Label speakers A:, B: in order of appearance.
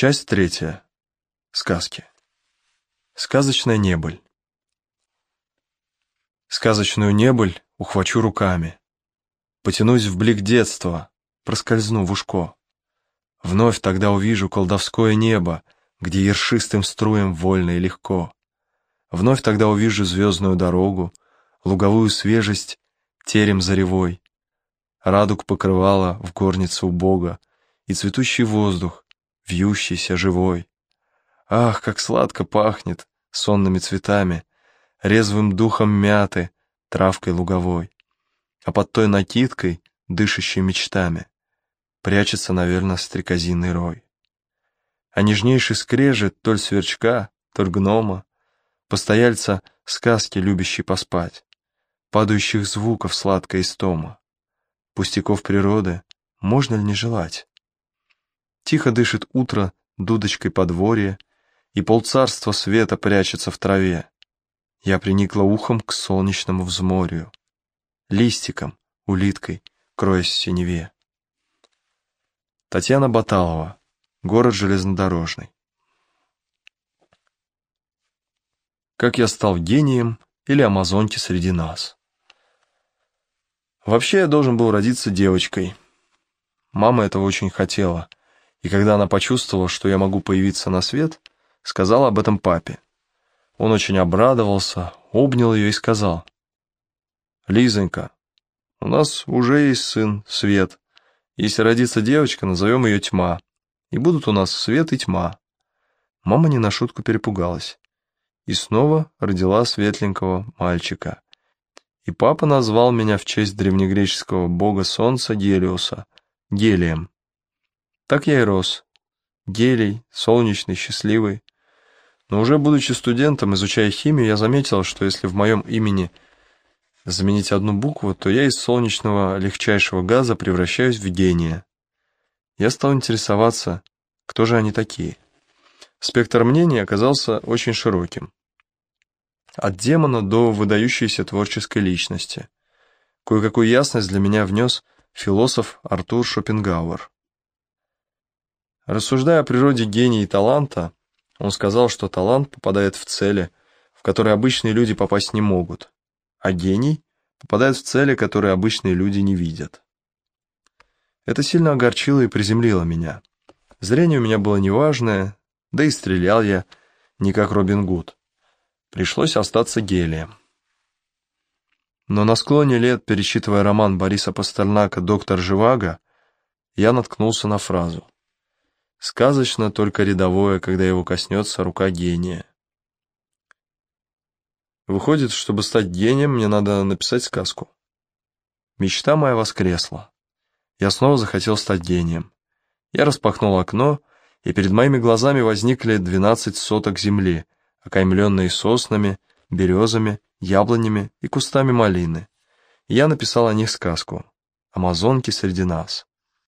A: Часть третья. Сказки. Сказочная небыль. Сказочную небыль ухвачу руками. Потянусь в блик детства, проскользну в ушко. Вновь тогда увижу колдовское небо, где ершистым струем вольно и легко. Вновь тогда увижу звездную дорогу, луговую свежесть, терем заревой. Радуг покрывала в горнице у Бога, и цветущий воздух, вьющийся, живой. Ах, как сладко пахнет сонными цветами, резвым духом мяты, травкой луговой. А под той накидкой, дышащей мечтами, прячется, наверное, стрекозиный рой. А нежнейший скрежет толь сверчка, толь гнома, постояльца сказки, любящий поспать, падающих звуков сладкая истома, пустяков природы можно ли не желать? Тихо дышит утро дудочкой подворье, и полцарства света прячется в траве. Я приникла ухом к солнечному взморью, листиком, улиткой, кроясь в синеве. Татьяна Баталова, город железнодорожный. Как я стал гением или амазонки среди нас. Вообще я должен был родиться девочкой. Мама этого очень хотела, и когда она почувствовала, что я могу появиться на свет, сказала об этом папе. Он очень обрадовался, обнял ее и сказал, «Лизонька, у нас уже есть сын, Свет. Если родится девочка, назовем ее Тьма, и будут у нас Свет и Тьма». Мама не на шутку перепугалась и снова родила светленького мальчика. И папа назвал меня в честь древнегреческого бога солнца Гелиуса, Гелием. Так я и рос. Гелий, солнечный, счастливый. Но уже будучи студентом, изучая химию, я заметил, что если в моем имени заменить одну букву, то я из солнечного легчайшего газа превращаюсь в гения. Я стал интересоваться, кто же они такие. Спектр мнений оказался очень широким. От демона до выдающейся творческой личности. Кое-какую ясность для меня внес философ Артур Шопенгауэр. Рассуждая о природе гения и таланта, он сказал, что талант попадает в цели, в которые обычные люди попасть не могут, а гений попадает в цели, которые обычные люди не видят. Это сильно огорчило и приземлило меня. Зрение у меня было неважное, да и стрелял я не как Робин Гуд. Пришлось остаться гелием. Но на склоне лет, перечитывая роман Бориса Пастернака «Доктор Живаго», я наткнулся на фразу – Сказочно только рядовое, когда его коснется рука гения. Выходит, чтобы стать гением, мне надо написать сказку. Мечта моя воскресла. Я снова захотел стать гением. Я распахнул окно, и перед моими глазами возникли двенадцать соток земли, окаймленные соснами, березами, яблонями и кустами малины. И я написал о них сказку «Амазонки среди нас».